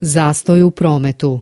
Zastoj u prometu.